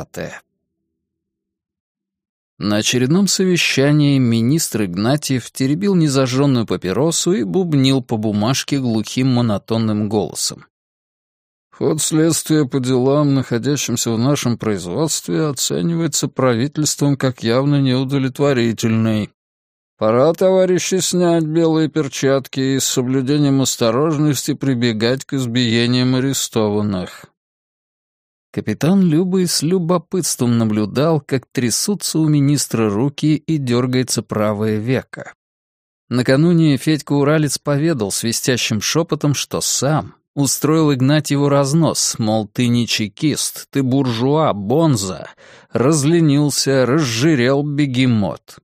Девятая На очередном совещании министр Игнатьев теребил незажженную папиросу и бубнил по бумажке глухим монотонным голосом. Ход следствия по делам, находящимся в нашем производстве, оценивается правительством как явно неудовлетворительный. Пора, товарищи, снять белые перчатки и с соблюдением осторожности прибегать к избиениям арестованных. Капитан Любый с любопытством наблюдал, как трясутся у министра руки и дергается правое веко. Накануне Федька Уралец поведал свистящим шепотом, что сам устроил Игнатьеву разнос, мол, ты не чекист, ты буржуа, бонза, разленился, разжирел бегемот.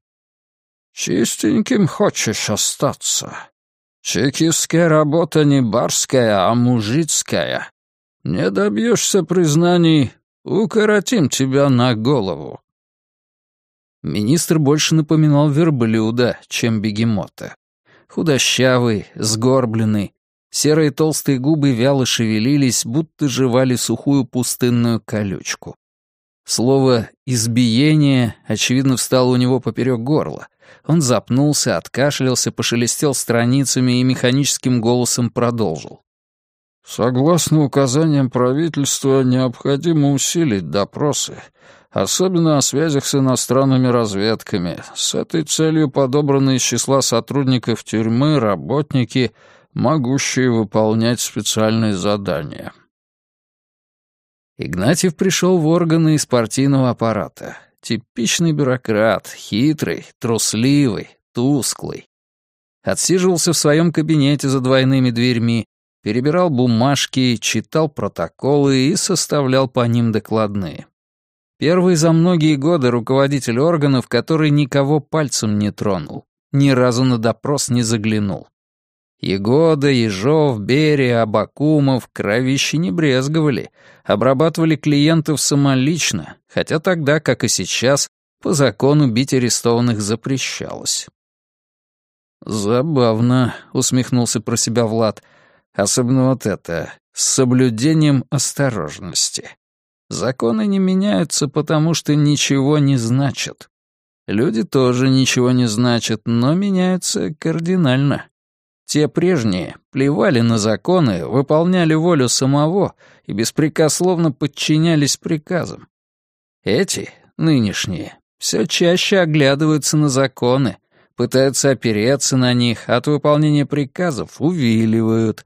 «Чистеньким хочешь остаться? Чекистская работа не барская, а мужицкая. Не добьешься признаний, укоротим тебя на голову. Министр больше напоминал верблюда, чем бегемота. Худощавый, сгорбленный, серые толстые губы вяло шевелились, будто жевали сухую пустынную колючку. Слово «избиение» очевидно встало у него поперек горла. Он запнулся, откашлялся, пошелестел страницами и механическим голосом продолжил. Согласно указаниям правительства, необходимо усилить допросы, особенно о связях с иностранными разведками. С этой целью подобраны из числа сотрудников тюрьмы работники, могущие выполнять специальные задания. Игнатьев пришел в органы из партийного аппарата. Типичный бюрократ, хитрый, трусливый, тусклый. Отсиживался в своем кабинете за двойными дверьми, перебирал бумажки, читал протоколы и составлял по ним докладные. Первый за многие годы руководитель органов, который никого пальцем не тронул, ни разу на допрос не заглянул. Егода, Ежов, Берия, Абакумов кровищи не брезговали, обрабатывали клиентов самолично, хотя тогда, как и сейчас, по закону бить арестованных запрещалось. «Забавно», — усмехнулся про себя Влад, — Особенно вот это, с соблюдением осторожности. Законы не меняются, потому что ничего не значат. Люди тоже ничего не значат, но меняются кардинально. Те прежние плевали на законы, выполняли волю самого и беспрекословно подчинялись приказам. Эти, нынешние, все чаще оглядываются на законы, пытаются опереться на них, от выполнения приказов увиливают —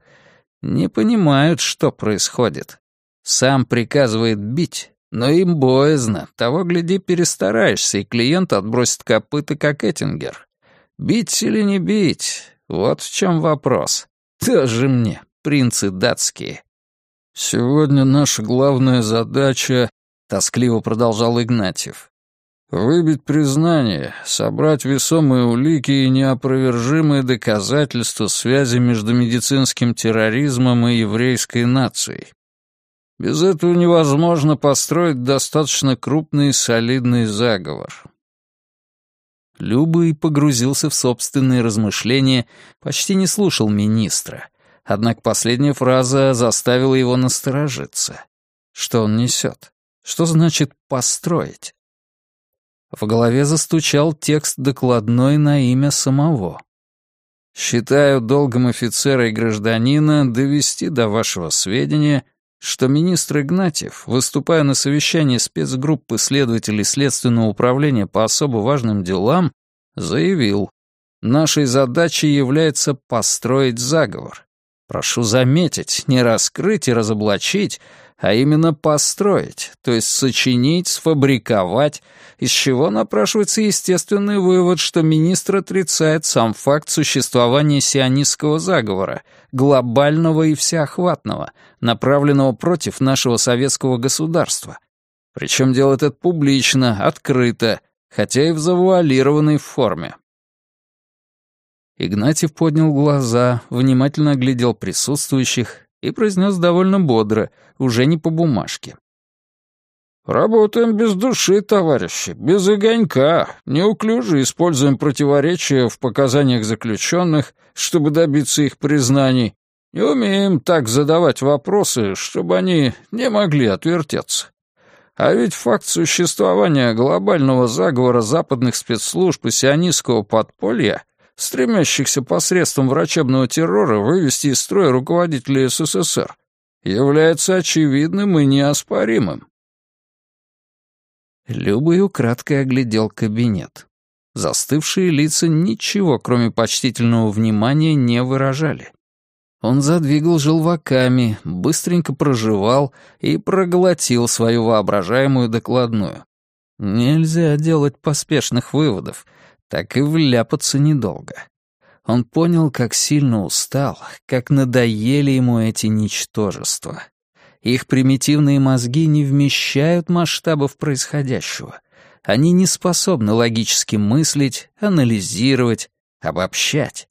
не понимают, что происходит. Сам приказывает бить, но им боязно. Того, гляди, перестараешься, и клиент отбросит копыта, как Эттингер. Бить или не бить? Вот в чем вопрос. Тоже мне, принцы датские. «Сегодня наша главная задача», — тоскливо продолжал Игнатьев, Выбить признание, собрать весомые улики и неопровержимые доказательства связи между медицинским терроризмом и еврейской нацией. Без этого невозможно построить достаточно крупный и солидный заговор. Люба и погрузился в собственные размышления, почти не слушал министра. Однако последняя фраза заставила его насторожиться. Что он несет? Что значит «построить»? В голове застучал текст докладной на имя самого. «Считаю долгом офицера и гражданина довести до вашего сведения, что министр Игнатьев, выступая на совещании спецгруппы следователей Следственного управления по особо важным делам, заявил, нашей задачей является построить заговор. Прошу заметить, не раскрыть и разоблачить, а именно построить, то есть сочинить, сфабриковать, из чего напрашивается естественный вывод, что министр отрицает сам факт существования сионистского заговора, глобального и всеохватного, направленного против нашего советского государства. Причем делает это публично, открыто, хотя и в завуалированной форме. Игнатьев поднял глаза, внимательно оглядел присутствующих и произнес довольно бодро, уже не по бумажке. «Работаем без души, товарищи, без огонька, неуклюже используем противоречия в показаниях заключенных, чтобы добиться их признаний, не умеем так задавать вопросы, чтобы они не могли отвертеться. А ведь факт существования глобального заговора западных спецслужб и сионистского подполья, стремящихся посредством врачебного террора вывести из строя руководителей СССР, является очевидным и неоспоримым. Любый украдкой оглядел кабинет. Застывшие лица ничего, кроме почтительного внимания, не выражали. Он задвигал желваками, быстренько проживал и проглотил свою воображаемую докладную. Нельзя делать поспешных выводов, так и вляпаться недолго. Он понял, как сильно устал, как надоели ему эти ничтожества. Их примитивные мозги не вмещают масштабов происходящего. Они не способны логически мыслить, анализировать, обобщать.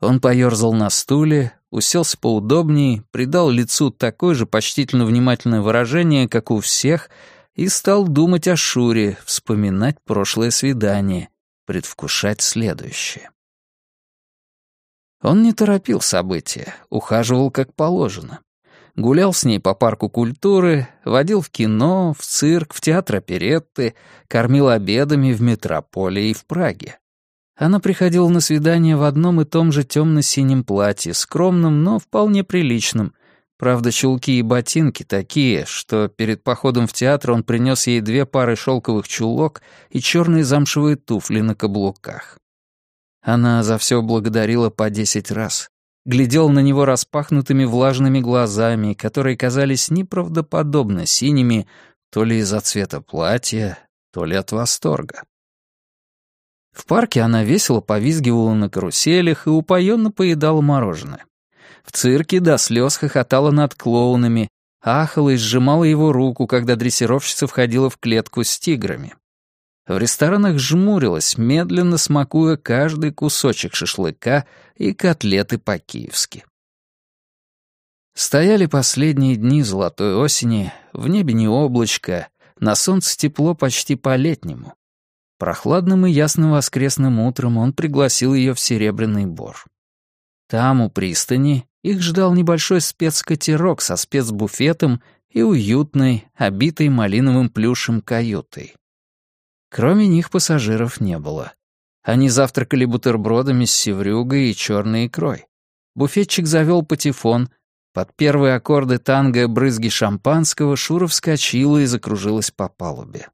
Он поёрзал на стуле, уселся поудобнее, придал лицу такое же почтительно внимательное выражение, как у всех, и стал думать о Шуре, вспоминать прошлое свидание, предвкушать следующее. Он не торопил события, ухаживал как положено. Гулял с ней по парку культуры, водил в кино, в цирк, в театр оперетты, кормил обедами в метрополе и в Праге. Она приходила на свидание в одном и том же темно-синем платье, скромном, но вполне приличном. Правда, чулки и ботинки такие, что перед походом в театр он принес ей две пары шелковых чулок и черные замшевые туфли на каблуках. Она за все благодарила по десять раз. Глядела на него распахнутыми влажными глазами, которые казались неправдоподобно синими то ли из-за цвета платья, то ли от восторга. В парке она весело повизгивала на каруселях и упоенно поедала мороженое. В цирке до слез хохотала над клоунами, ахала и сжимала его руку, когда дрессировщица входила в клетку с тиграми. В ресторанах жмурилась, медленно смакуя каждый кусочек шашлыка и котлеты по-киевски. Стояли последние дни золотой осени, в небе не облачко, на солнце тепло почти по-летнему. Прохладным и ясным воскресным утром он пригласил ее в Серебряный Бор. Там, у пристани, их ждал небольшой спецкатерок со спецбуфетом и уютной, обитой малиновым плюшем каютой. Кроме них пассажиров не было. Они завтракали бутербродами с севрюгой и черной икрой. Буфетчик завел патефон. Под первые аккорды танго брызги шампанского Шура вскочила и закружилась по палубе.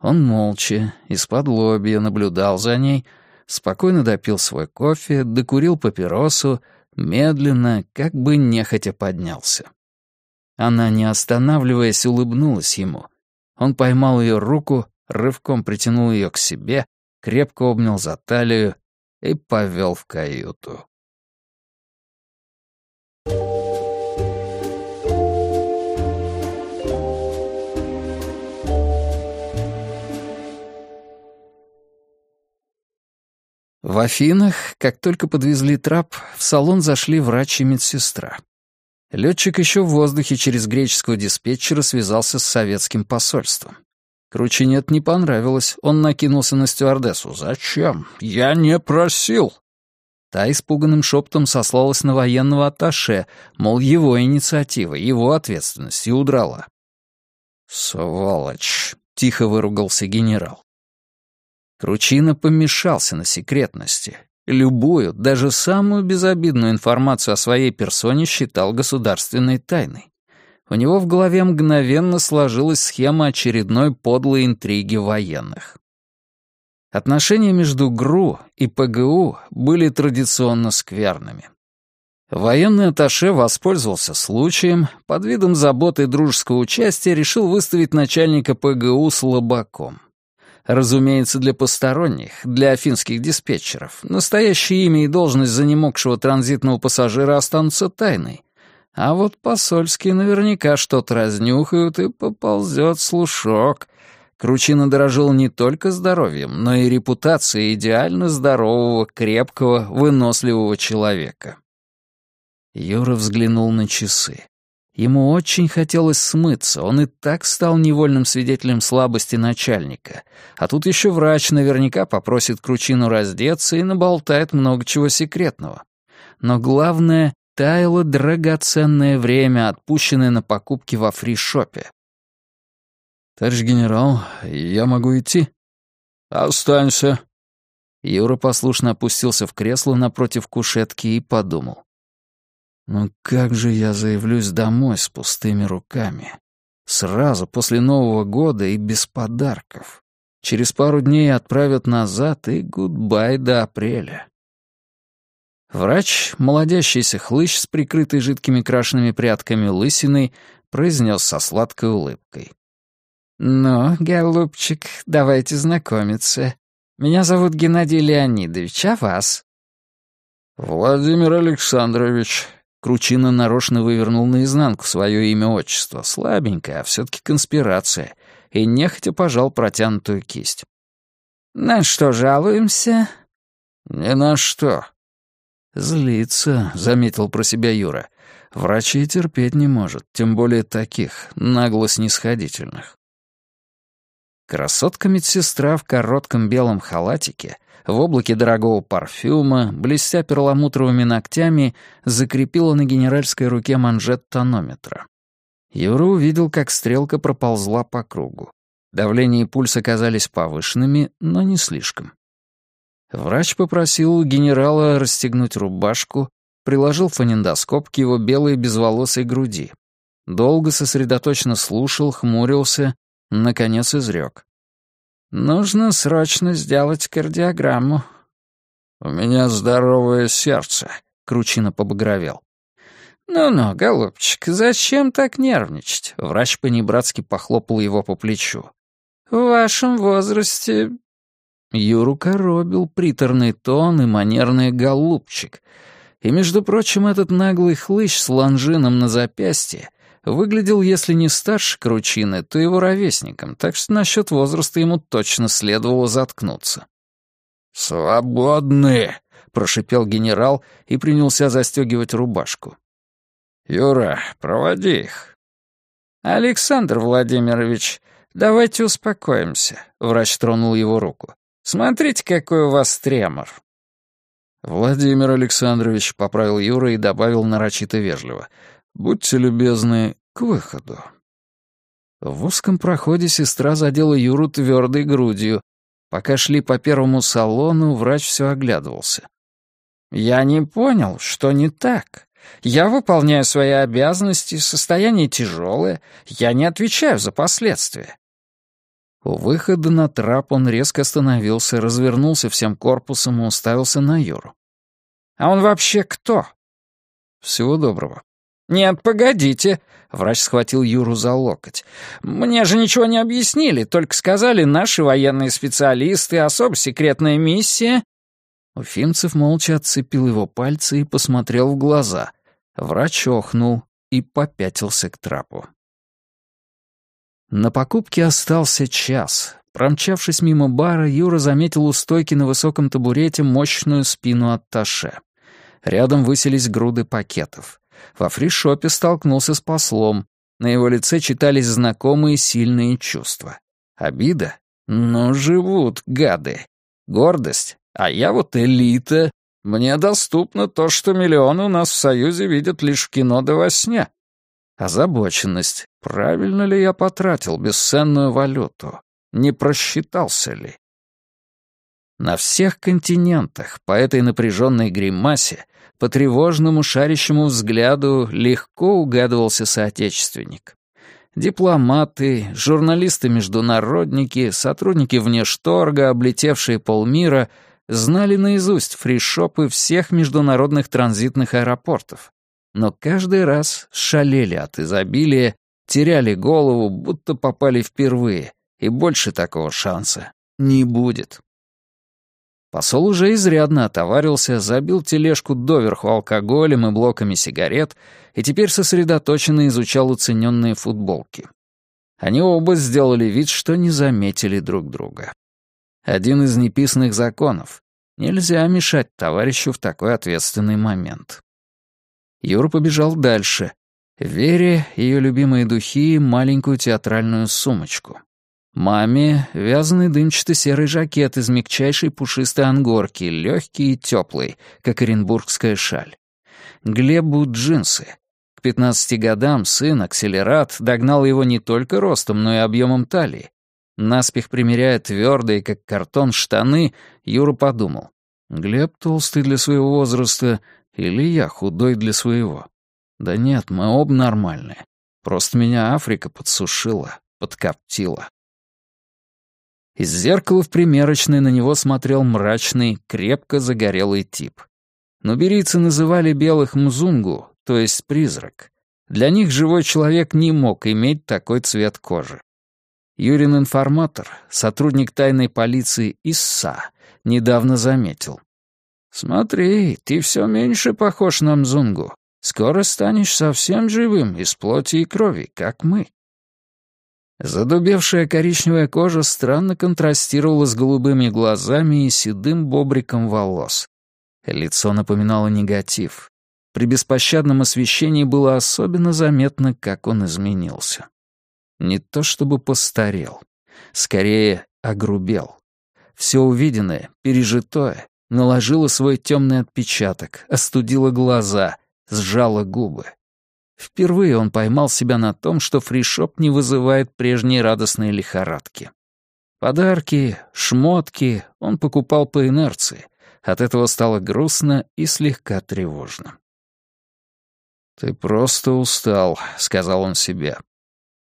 Он молча, из-под лобья наблюдал за ней, спокойно допил свой кофе, докурил папиросу, медленно, как бы нехотя поднялся. Она, не останавливаясь, улыбнулась ему. Он поймал ее руку, рывком притянул ее к себе, крепко обнял за талию и повел в каюту. В Афинах, как только подвезли трап, в салон зашли врач и медсестра. Летчик еще в воздухе через греческого диспетчера связался с советским посольством. Кручинет не понравилось, он накинулся на стюардессу. «Зачем? Я не просил!» Та испуганным шептом сослалась на военного атташе, мол, его инициатива, его ответственность, и удрала. «Сволочь!» — тихо выругался генерал. Кручина помешался на секретности. Любую, даже самую безобидную информацию о своей персоне считал государственной тайной. У него в голове мгновенно сложилась схема очередной подлой интриги военных. Отношения между ГРУ и ПГУ были традиционно скверными. Военный атташе воспользовался случаем, под видом заботы и дружеского участия решил выставить начальника ПГУ слабаком. Разумеется, для посторонних, для афинских диспетчеров, настоящее имя и должность занемогшего транзитного пассажира останутся тайной. А вот посольские наверняка что-то разнюхают и поползет слушок. Кручина дорожил не только здоровьем, но и репутацией идеально здорового, крепкого, выносливого человека. Юра взглянул на часы. Ему очень хотелось смыться, он и так стал невольным свидетелем слабости начальника. А тут еще врач наверняка попросит Кручину раздеться и наболтает много чего секретного. Но главное, таяло драгоценное время, отпущенное на покупки во фришопе. «Товарищ генерал, я могу идти?» «Останься». Юра послушно опустился в кресло напротив кушетки и подумал. «Ну как же я заявлюсь домой с пустыми руками? Сразу после Нового года и без подарков. Через пару дней отправят назад и гудбай до апреля». Врач, молодящийся хлыщ с прикрытой жидкими крашенными прядками лысиной, произнес со сладкой улыбкой. «Ну, голубчик, давайте знакомиться. Меня зовут Геннадий Леонидович, а вас?» «Владимир Александрович». Кручина нарочно вывернул наизнанку свое имя-отчество. Слабенькое, а все-таки конспирация. И нехотя пожал протянутую кисть. «На что жалуемся?» «Ни на что». «Злится», — заметил про себя Юра. «Врачей терпеть не может, тем более таких, нагло снисходительных». Красотка-медсестра в коротком белом халатике, в облаке дорогого парфюма, блестя перламутровыми ногтями, закрепила на генеральской руке манжет тонометра. Юра увидел, как стрелка проползла по кругу. Давление и пульс оказались повышенными, но не слишком. Врач попросил генерала расстегнуть рубашку, приложил фонендоскоп к его белой безволосой груди. Долго сосредоточенно слушал, хмурился, Наконец изрек. «Нужно срочно сделать кардиограмму». «У меня здоровое сердце», — Кручина побагровел. «Ну-ну, голубчик, зачем так нервничать?» Врач понебратски похлопал его по плечу. «В вашем возрасте...» Юру коробил приторный тон и манерный голубчик. И, между прочим, этот наглый хлыщ с ланжином на запястье выглядел, если не старше Кручины, то его ровесником, так что насчет возраста ему точно следовало заткнуться. «Свободны!» — прошипел генерал и принялся застегивать рубашку. «Юра, проводи их». «Александр Владимирович, давайте успокоимся», — врач тронул его руку. «Смотрите, какой у вас тремор». «Владимир Александрович», — поправил Юра и добавил нарочито вежливо. Будьте любезны, к выходу». В узком проходе сестра задела Юру твердой грудью. Пока шли по первому салону, врач все оглядывался. «Я не понял, что не так. Я выполняю свои обязанности, состояние тяжелое, я не отвечаю за последствия». У выхода на трап он резко остановился, развернулся всем корпусом и уставился на Юру. «А он вообще кто?» «Всего доброго. «Нет, погодите!» — врач схватил Юру за локоть. «Мне же ничего не объяснили, только сказали наши военные специалисты, особо секретная миссия». Уфимцев молча отцепил его пальцы и посмотрел в глаза. Врач охнул и попятился к трапу. На покупке остался час. Промчавшись мимо бара, Юра заметил у стойки на высоком табурете мощную спину атташе. Рядом высились груды пакетов. Во фришопе столкнулся с послом. На его лице читались знакомые сильные чувства. Обида? Ну, живут гады. Гордость? А я вот элита. Мне доступно то, что миллионы у нас в Союзе видят лишь в кино да во сне. Озабоченность. Правильно ли я потратил бесценную валюту? Не просчитался ли? На всех континентах по этой напряженной гримасе по тревожному шарящему взгляду легко угадывался соотечественник. Дипломаты, журналисты-международники, сотрудники внешторга, облетевшие полмира, знали наизусть фришопы всех международных транзитных аэропортов. Но каждый раз шалели от изобилия, теряли голову, будто попали впервые, и больше такого шанса не будет. Посол уже изрядно отоварился, забил тележку доверху алкоголем и блоками сигарет и теперь сосредоточенно изучал уцененные футболки. Они оба сделали вид, что не заметили друг друга. Один из неписанных законов. Нельзя мешать товарищу в такой ответственный момент. Юра побежал дальше. Вере ее любимые духи и маленькую театральную сумочку. Маме вязаный дымчато-серый жакет из мягчайшей пушистой ангорки, легкий и теплый, как оренбургская шаль. Глебу джинсы. К 15 годам сын, акселерат, догнал его не только ростом, но и объемом талии. Наспех примеряя твердые, как картон, штаны, Юра подумал. Глеб толстый для своего возраста или я худой для своего? Да нет, мы оба нормальные. Просто меня Африка подсушила, подкоптила. Из зеркала в примерочной на него смотрел мрачный, крепко загорелый тип. Но берийцы называли белых мзунгу, то есть призрак. Для них живой человек не мог иметь такой цвет кожи. Юрин информатор, сотрудник тайной полиции ИССА, недавно заметил. «Смотри, ты все меньше похож на Мзунгу. Скоро станешь совсем живым, из плоти и крови, как мы». Задубевшая коричневая кожа странно контрастировала с голубыми глазами и седым бобриком волос. Лицо напоминало негатив. При беспощадном освещении было особенно заметно, как он изменился. Не то чтобы постарел, скорее огрубел. Все увиденное, пережитое, наложило свой темный отпечаток, остудило глаза, сжало губы. Впервые он поймал себя на том, что фришоп не вызывает прежней радостной лихорадки. Подарки, шмотки он покупал по инерции. От этого стало грустно и слегка тревожно. «Ты просто устал», — сказал он себе.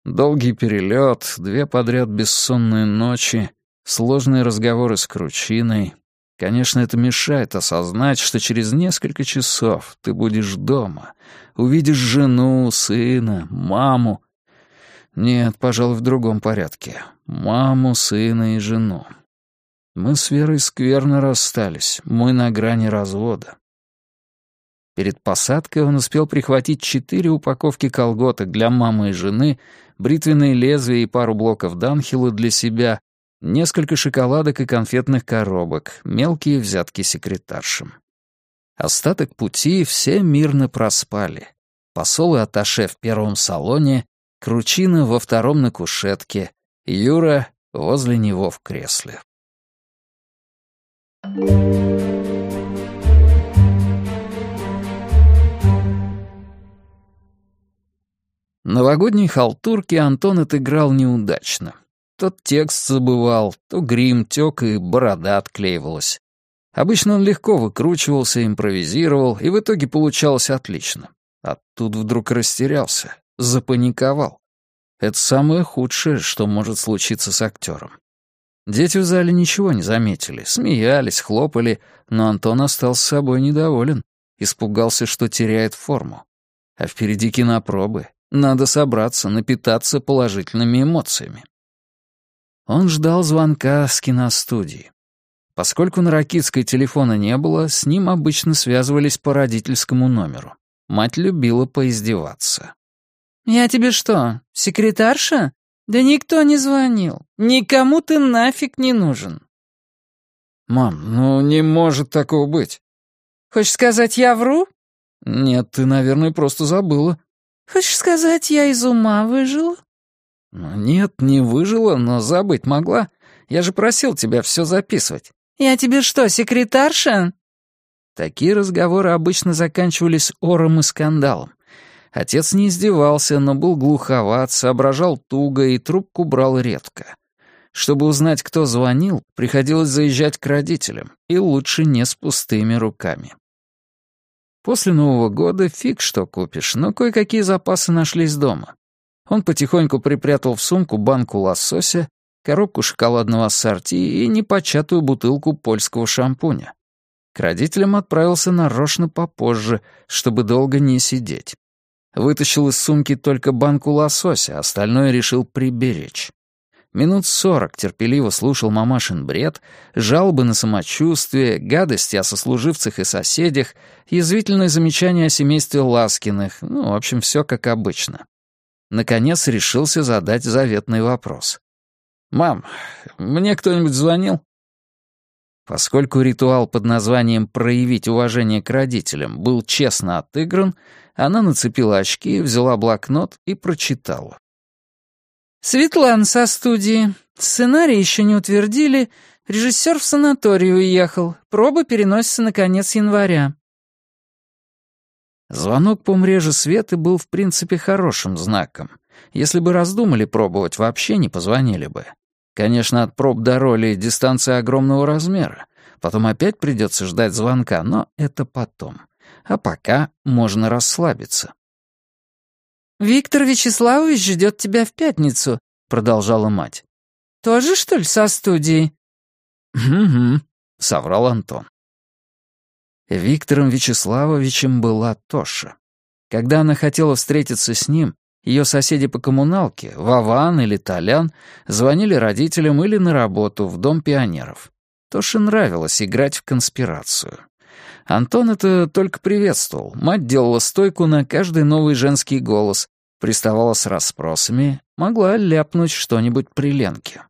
«Долгий перелет, две подряд бессонные ночи, сложные разговоры с Кручиной. Конечно, это мешает осознать, что через несколько часов ты будешь дома, увидишь жену, сына, маму. Нет, пожалуй, в другом порядке. Маму, сына и жену. Мы с Верой скверно расстались, мы на грани развода. Перед посадкой он успел прихватить четыре упаковки колготок для мамы и жены, бритвенные лезвия и пару блоков Данхила для себя, несколько шоколадок и конфетных коробок, мелкие взятки секретаршам. Остаток пути все мирно проспали. Посол и Аташе в первом салоне, Кручина во втором на кушетке, Юра возле него в кресле. Новогодние халтурки Антон отыграл неудачно. Тот текст забывал, то грим тек и борода отклеивалась. Обычно он легко выкручивался, импровизировал, и в итоге получалось отлично. А тут вдруг растерялся, запаниковал. Это самое худшее, что может случиться с актером. Дети в зале ничего не заметили, смеялись, хлопали, но Антон остался собой недоволен, испугался, что теряет форму. А впереди кинопробы, надо собраться, напитаться положительными эмоциями. Он ждал звонка с киностудии. Поскольку на Ракитской телефона не было, с ним обычно связывались по родительскому номеру. Мать любила поиздеваться. «Я тебе что, секретарша? Да никто не звонил. Никому ты нафиг не нужен». «Мам, ну не может такого быть». «Хочешь сказать, я вру?» «Нет, ты, наверное, просто забыла. Хочешь сказать, я из ума выжила?» «Ну, «Нет, не выжила, но забыть могла. Я же просил тебя все записывать». «Я тебе что, секретарша?» Такие разговоры обычно заканчивались ором и скандалом. Отец не издевался, но был глуховат, соображал туго и трубку брал редко. Чтобы узнать, кто звонил, приходилось заезжать к родителям, и лучше не с пустыми руками. После Нового года фиг что купишь, но кое-какие запасы нашлись дома. Он потихоньку припрятал в сумку банку лосося, коробку шоколадного ассорти и непочатую бутылку польского шампуня. К родителям отправился нарочно попозже, чтобы долго не сидеть. Вытащил из сумки только банку лосося, остальное решил приберечь. Минут сорок терпеливо слушал мамашин бред, жалобы на самочувствие, гадости о сослуживцах и соседях, язвительные замечания о семействе Ласкиных, ну, в общем, все как обычно. Наконец решился задать заветный вопрос. «Мам, мне кто-нибудь звонил?» Поскольку ритуал под названием «проявить уважение к родителям» был честно отыгран, она нацепила очки, взяла блокнот и прочитала. Светлана со студии. Сценарий еще не утвердили. Режиссер в санаторий уехал. Проба переносится на конец января. Звонок по мреже света был в принципе хорошим знаком. Если бы раздумали пробовать, вообще не позвонили бы. Конечно, от проб до роли дистанция огромного размера. Потом опять придется ждать звонка, но это потом. А пока можно расслабиться. «Виктор Вячеславович ждет тебя в пятницу», — продолжала мать. «Тоже, что ли, со студией?» «Угу», — соврал Антон. Виктором Вячеславовичем была Тоша. Когда она хотела встретиться с ним, ее соседи по коммуналке, Вован или Толян, звонили родителям или на работу в Дом пионеров. Тоше нравилось играть в конспирацию. Антон это только приветствовал. Мать делала стойку на каждый новый женский голос, приставала с расспросами, могла ляпнуть что-нибудь при Ленке.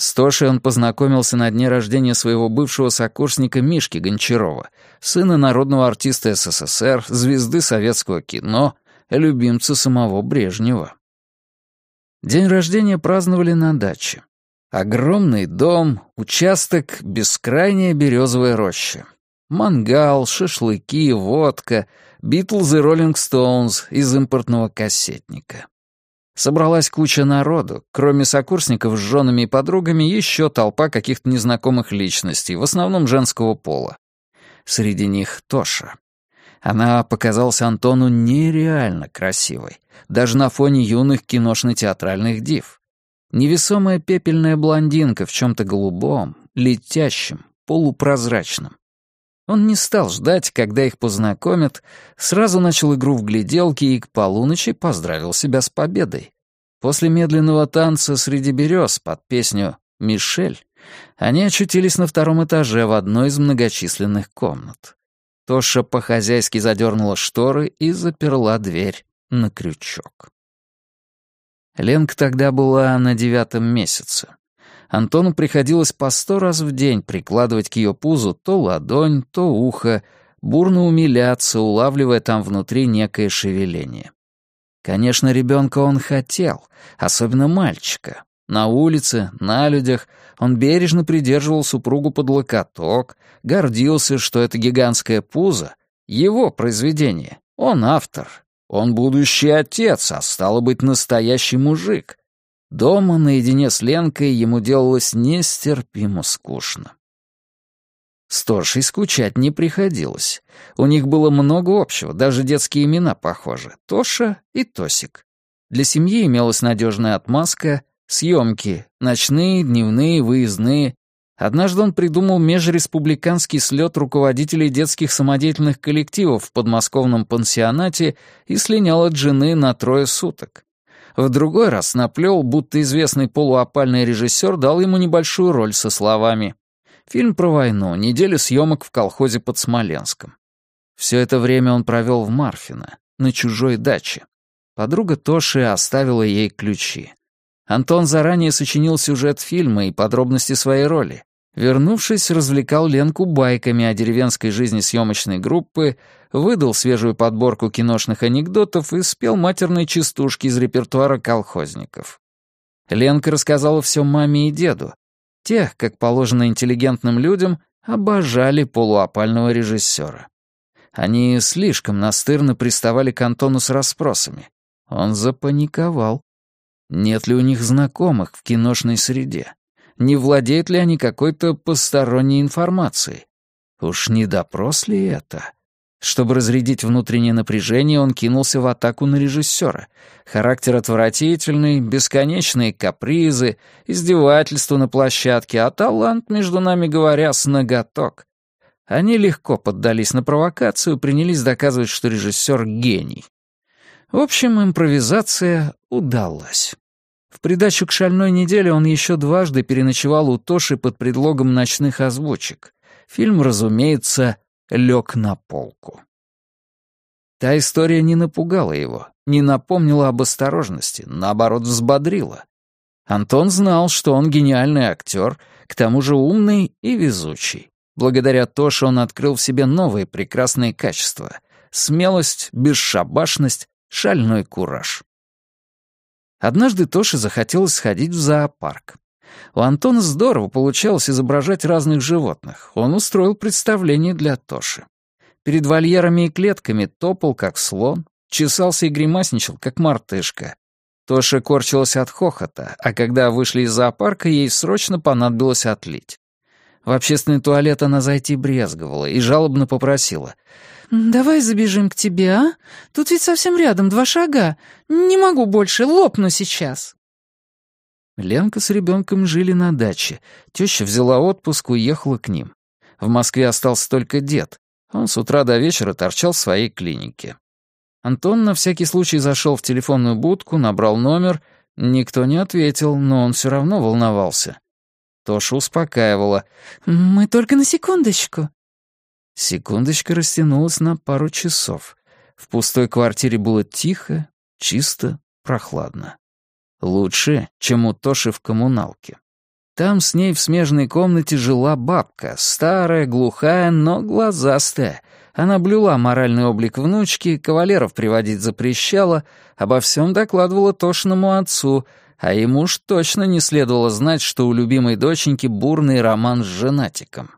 С Тошей он познакомился на дне рождения своего бывшего сокурсника Мишки Гончарова, сына народного артиста СССР, звезды советского кино, любимца самого Брежнева. День рождения праздновали на даче. Огромный дом, участок, бескрайняя березовая роща. Мангал, шашлыки, водка, Битлз и Роллинг Стоунс из импортного кассетника. Собралась куча народу, кроме сокурсников с женами и подругами, еще толпа каких-то незнакомых личностей, в основном женского пола. Среди них Тоша. Она показалась Антону нереально красивой, даже на фоне юных киношно-театральных див. Невесомая пепельная блондинка в чем-то голубом, летящем, полупрозрачном. Он не стал ждать, когда их познакомят, сразу начал игру в гляделки и к полуночи поздравил себя с победой. После медленного танца среди берез под песню «Мишель» они очутились на втором этаже в одной из многочисленных комнат. Тоша по-хозяйски задернула шторы и заперла дверь на крючок. Ленка тогда была на девятом месяце. Антону приходилось по сто раз в день прикладывать к ее пузу то ладонь, то ухо, бурно умиляться, улавливая там внутри некое шевеление. Конечно, ребенка он хотел, особенно мальчика. На улице, на людях он бережно придерживал супругу под локоток, гордился, что это гигантское пузо — его произведение, он автор, он будущий отец, а стало быть, настоящий мужик. Дома наедине с Ленкой ему делалось нестерпимо скучно. С Тошей скучать не приходилось. У них было много общего, даже детские имена похожи. Тоша и Тосик. Для семьи имелась надежная отмазка, съемки, ночные, дневные, выездные. Однажды он придумал межреспубликанский слет руководителей детских самодеятельных коллективов в подмосковном пансионате и слинял от жены на трое суток. В другой раз наплел, будто известный полуопальный режиссер дал ему небольшую роль со словами «Фильм про войну, неделю съемок в колхозе под Смоленском». Все это время он провел в Марфино, на чужой даче. Подруга Тоши оставила ей ключи. Антон заранее сочинил сюжет фильма и подробности своей роли. Вернувшись, развлекал Ленку байками о деревенской жизни съемочной группы, выдал свежую подборку киношных анекдотов и спел матерные частушки из репертуара колхозников. Ленка рассказала все маме и деду. Те, как положено интеллигентным людям, обожали полуопального режиссера. Они слишком настырно приставали к Антону с расспросами. Он запаниковал. Нет ли у них знакомых в киношной среде? Не владеют ли они какой-то посторонней информацией? Уж не допрос ли это? Чтобы разрядить внутреннее напряжение, он кинулся в атаку на режиссера. Характер отвратительный, бесконечные капризы, издевательства на площадке, а талант, между нами говоря, с ноготок. Они легко поддались на провокацию, принялись доказывать, что режиссер — гений. В общем, импровизация удалась. В придачу к шальной неделе он еще дважды переночевал у Тоши под предлогом ночных озвучек. Фильм, разумеется, лег на полку. Та история не напугала его, не напомнила об осторожности, наоборот, взбодрила. Антон знал, что он гениальный актер, к тому же умный и везучий. Благодаря Тоше он открыл в себе новые прекрасные качества — смелость, бесшабашность, шальной кураж. Однажды Тоше захотелось сходить в зоопарк. У Антона здорово получалось изображать разных животных. Он устроил представление для Тоши. Перед вольерами и клетками топал, как слон, чесался и гримасничал, как мартышка. Тоша корчилась от хохота, а когда вышли из зоопарка, ей срочно понадобилось отлить. В общественный туалет она зайти брезговала и жалобно попросила. «Давай забежим к тебе, а? Тут ведь совсем рядом, два шага. Не могу больше, лопну сейчас». Ленка с ребенком жили на даче. Теща взяла отпуск, уехала к ним. В Москве остался только дед. Он с утра до вечера торчал в своей клинике. Антон на всякий случай зашел в телефонную будку, набрал номер. Никто не ответил, но он все равно волновался. Тоша успокаивала. «Мы только на секундочку». Секундочка растянулась на пару часов. В пустой квартире было тихо, чисто, прохладно. Лучше, чем у Тоши в коммуналке. Там с ней в смежной комнате жила бабка, старая, глухая, но глазастая. Она блюла моральный облик внучки, кавалеров приводить запрещала, обо всем докладывала Тошиному отцу, а ему уж точно не следовало знать, что у любимой доченьки бурный роман с женатиком.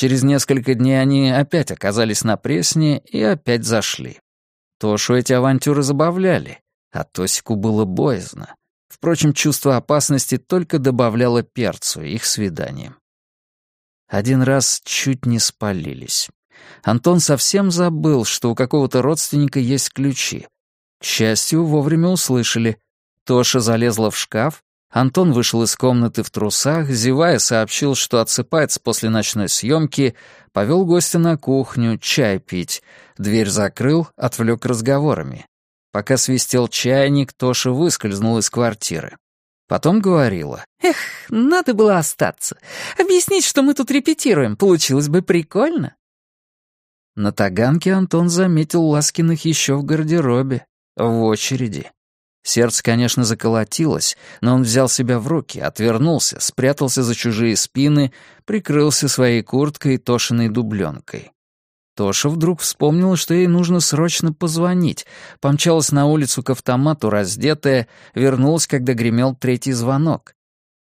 Через несколько дней они опять оказались на Пресне и опять зашли. Тошу эти авантюры забавляли, а Тосику было боязно. Впрочем, чувство опасности только добавляло перцу их свиданиям. Один раз чуть не спалились. Антон совсем забыл, что у какого-то родственника есть ключи. К счастью, вовремя услышали. Тоша залезла в шкаф, Антон вышел из комнаты в трусах, зевая, сообщил, что отсыпается после ночной съемки, повел гостя на кухню, чай пить. Дверь закрыл, отвлек разговорами. Пока свистел чайник, Тоша выскользнул из квартиры. Потом говорила. «Эх, надо было остаться. Объяснить, что мы тут репетируем, получилось бы прикольно». На Таганке Антон заметил Ласкиных еще в гардеробе, в очереди. Сердце, конечно, заколотилось, но он взял себя в руки, отвернулся, спрятался за чужие спины, прикрылся своей курткой и Тошиной дубленкой. Тоша вдруг вспомнила, что ей нужно срочно позвонить, помчалась на улицу к автомату, раздетая, вернулась, когда гремел третий звонок.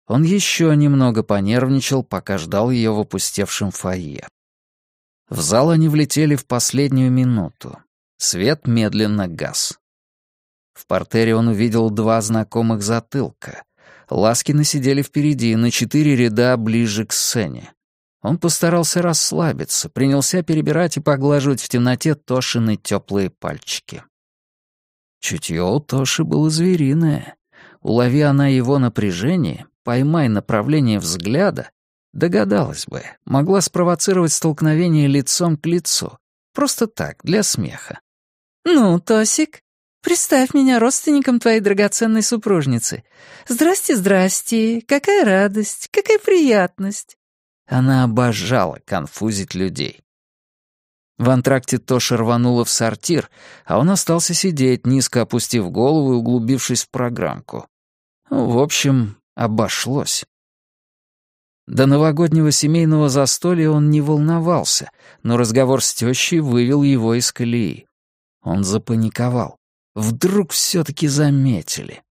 Он еще немного понервничал, пока ждал ее в опустевшем фойе. В зал они влетели в последнюю минуту. Свет медленно гас. В портере он увидел два знакомых затылка. Ласкины сидели впереди, на четыре ряда ближе к сцене. Он постарался расслабиться, принялся перебирать и поглаживать в темноте Тошины теплые пальчики. Чутье у Тоши было звериное. Улови она его напряжение, поймай направление взгляда, догадалась бы, могла спровоцировать столкновение лицом к лицу. Просто так, для смеха. «Ну, Тосик, представь меня родственником твоей драгоценной супружницы. Здрасте, здрасте, какая радость, какая приятность. Она обожала конфузить людей. В антракте Тоша рванула в сортир, а он остался сидеть, низко опустив голову и углубившись в программку. Ну, в общем, обошлось. До новогоднего семейного застолья он не волновался, но разговор с тещей вывел его из колеи. Он запаниковал. Вдруг все-таки заметили.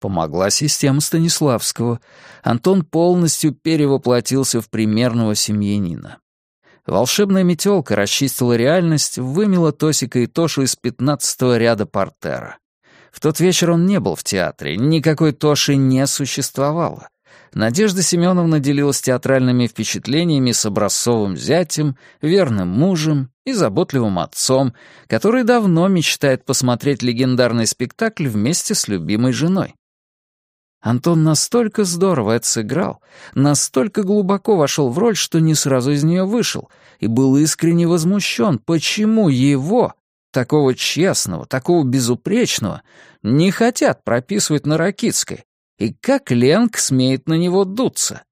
Помогла система Станиславского. Антон полностью перевоплотился в примерного семьянина. Волшебная метелка расчистила реальность, вымела Тосика и Тошу из пятнадцатого ряда портера. В тот вечер он не был в театре, никакой Тоши не существовало. Надежда Семеновна делилась театральными впечатлениями с образцовым зятем, верным мужем и заботливым отцом, который давно мечтает посмотреть легендарный спектакль вместе с любимой женой. Антон настолько здорово это сыграл, настолько глубоко вошел в роль, что не сразу из нее вышел, и был искренне возмущен, почему его, такого честного, такого безупречного, не хотят прописывать на Ракитской, и как Ленк смеет на него дуться.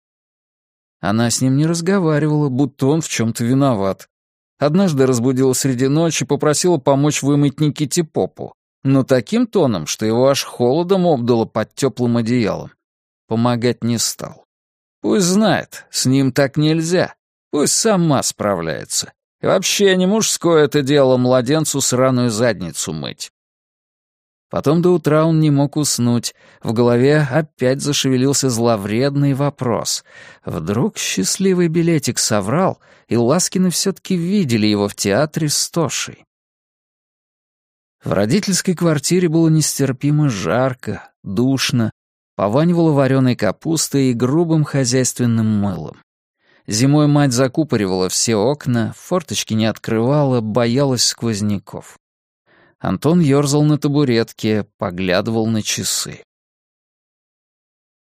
Она с ним не разговаривала, будто он в чем-то виноват. Однажды разбудила среди ночи, попросила помочь вымыть Никите попу но таким тоном, что его аж холодом обдало под теплым одеялом. Помогать не стал. Пусть знает, с ним так нельзя. Пусть сама справляется. И вообще не мужское это дело младенцу сраную задницу мыть. Потом до утра он не мог уснуть. В голове опять зашевелился зловредный вопрос. Вдруг счастливый билетик соврал, и Ласкины все-таки видели его в театре с Тошей. В родительской квартире было нестерпимо жарко, душно, пованивало вареной капустой и грубым хозяйственным мылом. Зимой мать закупоривала все окна, форточки не открывала, боялась сквозняков. Антон ёрзал на табуретке, поглядывал на часы.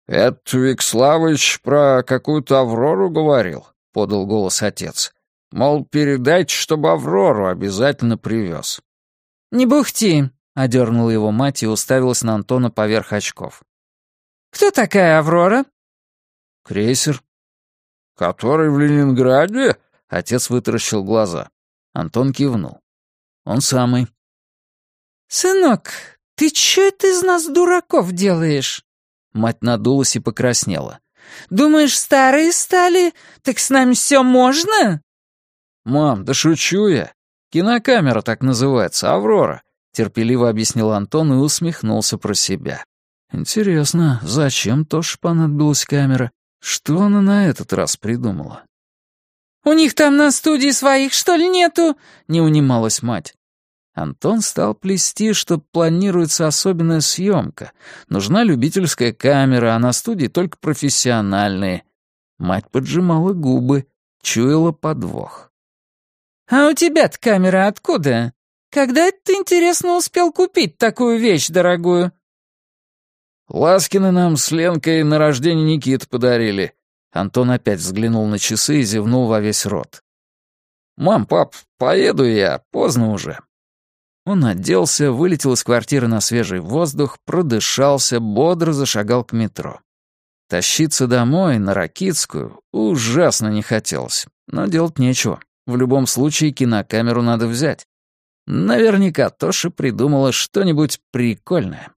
«Это Викславыч про какую-то Аврору говорил», — подал голос отец. «Мол, передайте, чтобы Аврору обязательно привез». «Не бухти», — одернула его мать и уставилась на Антона поверх очков. «Кто такая Аврора?» «Крейсер». «Который в Ленинграде?» — отец вытаращил глаза. Антон кивнул. «Он самый». «Сынок, ты чё это из нас дураков делаешь?» Мать надулась и покраснела. «Думаешь, старые стали? Так с нами все можно?» «Мам, да шучу я. Кинокамера так называется, Аврора», — терпеливо объяснил Антон и усмехнулся про себя. «Интересно, зачем тоже понадобилась камера? Что она на этот раз придумала?» «У них там на студии своих, что ли, нету?» — не унималась мать. Антон стал плести, что планируется особенная съемка. Нужна любительская камера, а на студии только профессиональные. Мать поджимала губы, чуяла подвох. «А у тебя-то камера откуда? Когда это ты, интересно, успел купить такую вещь дорогую?» «Ласкины нам с Ленкой на рождение Никиты подарили». Антон опять взглянул на часы и зевнул во весь рот. «Мам, пап, поеду я, поздно уже». Он оделся, вылетел из квартиры на свежий воздух, продышался, бодро зашагал к метро. Тащиться домой, на Ракитскую, ужасно не хотелось, но делать нечего. В любом случае кинокамеру надо взять. Наверняка Тоша придумала что-нибудь прикольное.